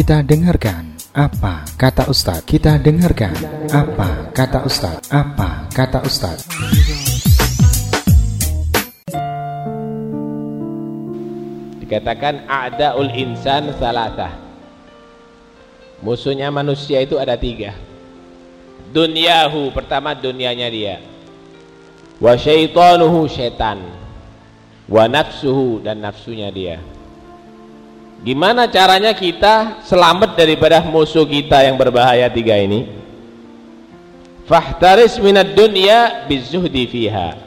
Kita dengarkan apa kata Ustadz. Kita dengarkan apa kata Ustadz. Apa kata Ustadz. Dikatakan a'daul insan salatah. Musuhnya manusia itu ada tiga. Dunyahu, pertama dunianya dia. Wa syaitanuhu syaitan. Wa nafsuhu dan nafsunya dia. Gimana caranya kita selamat daripada musuh kita yang berbahaya tiga ini? Fahtaris minad dunya bizuhdi fiha.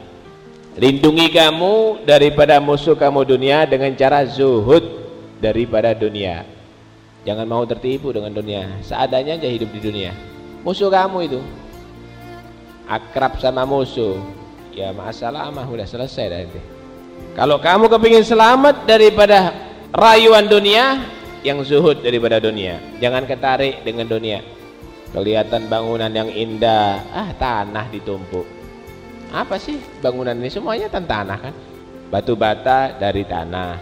Lindungi kamu daripada musuh kamu dunia dengan cara zuhud daripada dunia. Jangan mau tertipu dengan dunia. Seadanya aja hidup di dunia. Musuh kamu itu akrab sama musuh. Ya masalah mah udah selesai dah itu. Kalau kamu kepingin selamat daripada rayuan dunia yang zuhud daripada dunia. Jangan ketarik dengan dunia. Kelihatan bangunan yang indah. Ah tanah ditumpuk. Apa sih bangunan ini? Semuanya tanah kan? Batu bata dari tanah.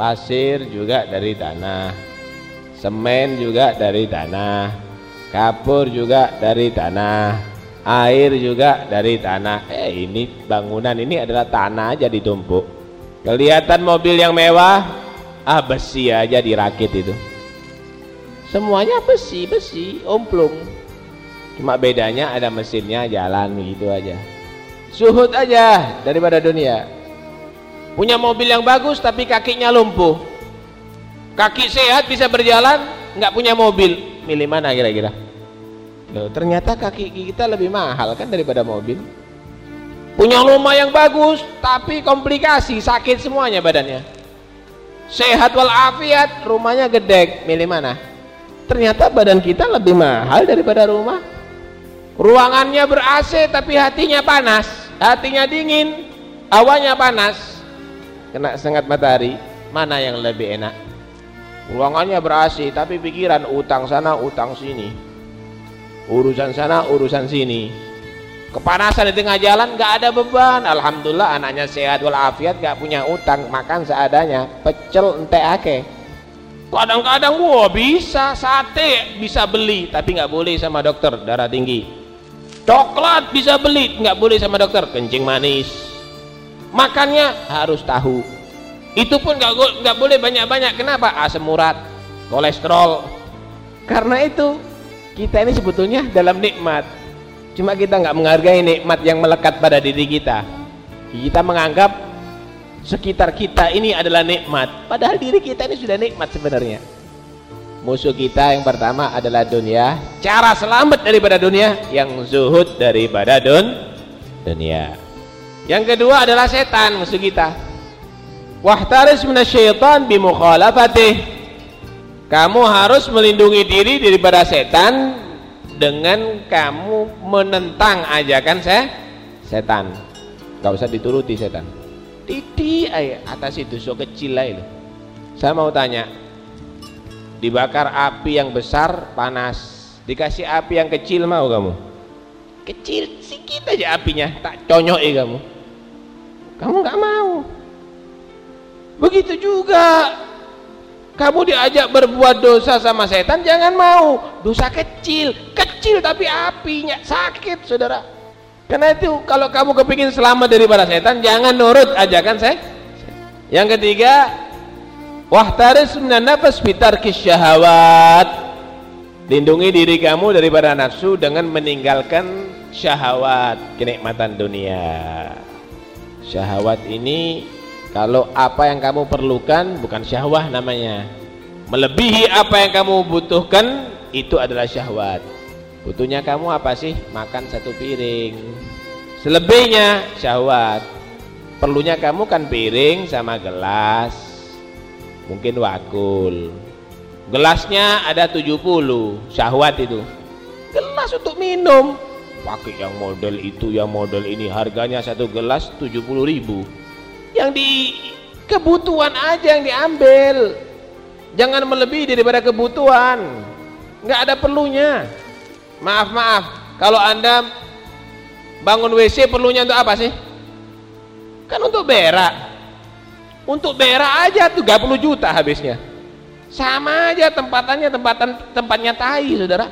Pasir juga dari tanah. Semen juga dari tanah. Kapur juga dari tanah. Air juga dari tanah. Eh ini bangunan ini adalah tanah aja ditumpuk. Kelihatan mobil yang mewah ah besi aja dirakit itu. Semuanya besi besi omplung. Cuma bedanya ada mesinnya jalan gitu aja. Suhud aja daripada dunia. Punya mobil yang bagus tapi kakinya lumpuh. Kaki sehat bisa berjalan nggak punya mobil. Milih mana kira-kira? Ternyata kaki kita lebih mahal kan daripada mobil. Punya rumah yang bagus tapi komplikasi sakit semuanya badannya sehat walafiat. Rumahnya gede. Milih mana? Ternyata badan kita lebih mahal daripada rumah. Ruangannya ber AC tapi hatinya panas. Hatinya dingin awalnya panas. Kena sengat matahari. Mana yang lebih enak? Ruangannya ber AC tapi pikiran utang sana utang sini. Urusan sana urusan sini kepanasan di tengah jalan gak ada beban. Alhamdulillah anaknya sehat walafiat gak punya utang makan seadanya. Pecel ente ake. Kadang-kadang wah bisa. Sate bisa beli tapi gak boleh sama dokter darah tinggi. Coklat bisa beli gak boleh sama dokter. Kencing manis. Makannya harus tahu. Itu pun gak, gak boleh banyak-banyak. Kenapa? Asam urat kolesterol. Karena itu kita ini sebetulnya dalam nikmat cuma kita nggak menghargai nikmat yang melekat pada diri kita. Kita menganggap sekitar kita ini adalah nikmat. Padahal diri kita ini sudah nikmat sebenarnya. Musuh kita yang pertama adalah dunia. Cara selamat daripada dunia yang zuhud daripada dun dunia. Yang kedua adalah setan musuh kita. Wahtaris minasyaitan bimukhalafatih kamu harus melindungi diri daripada setan dengan kamu menentang ajakan saya setan. Gak usah dituruti setan. Titi ay, atas itu so kecil lah saya mau tanya dibakar api yang besar panas dikasih api yang kecil mau kamu? Kecil sedikit aja apinya tak conyok ya kamu. Kamu gak mau. Begitu juga kamu diajak berbuat dosa sama setan jangan mau dosa kecil kecil tapi apinya sakit saudara. Karena itu kalau kamu kepingin selamat daripada setan jangan nurut ajakan saya. Yang ketiga wahtaris minan nafas bitarkis syahawat lindungi diri kamu daripada nafsu dengan meninggalkan syahwat kenikmatan dunia. Syahwat ini kalau apa yang kamu perlukan bukan syahwat namanya. Melebihi apa yang kamu butuhkan itu adalah syahwat. Butuhnya kamu apa sih? Makan satu piring. Selebihnya syahwat. Perlunya kamu kan piring sama gelas. Mungkin wakul. Gelasnya ada 70 syahwat itu. Gelas untuk minum. Pakai yang model itu yang model ini. Harganya satu gelas 70 ribu. Yang di kebutuhan aja yang diambil. Jangan melebihi daripada kebutuhan nggak ada perlunya. Maaf maaf. Kalau anda bangun WC perlunya untuk apa sih? Kan untuk berak. Untuk berak aja tuh 30 juta habisnya. Sama aja tempatannya tempatan tempatnya tai saudara.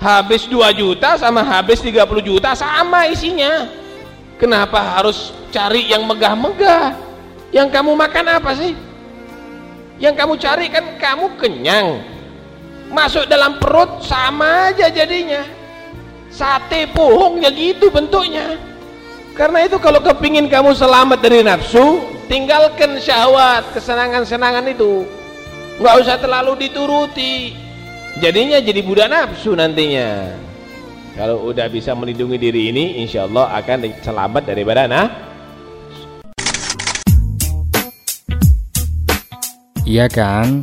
Habis 2 juta sama habis 30 juta sama isinya. Kenapa harus cari yang megah-megah? Yang kamu makan apa sih? Yang kamu cari kan kamu kenyang masuk dalam perut sama aja jadinya. Sate pohong gitu bentuknya. Karena itu kalau kepingin kamu selamat dari nafsu tinggalkan syahwat kesenangan-senangan itu. Nggak usah terlalu dituruti. Jadinya jadi budak nafsu nantinya. Kalau udah bisa melindungi diri ini insya Allah akan selamat daripada nah. Iya kan?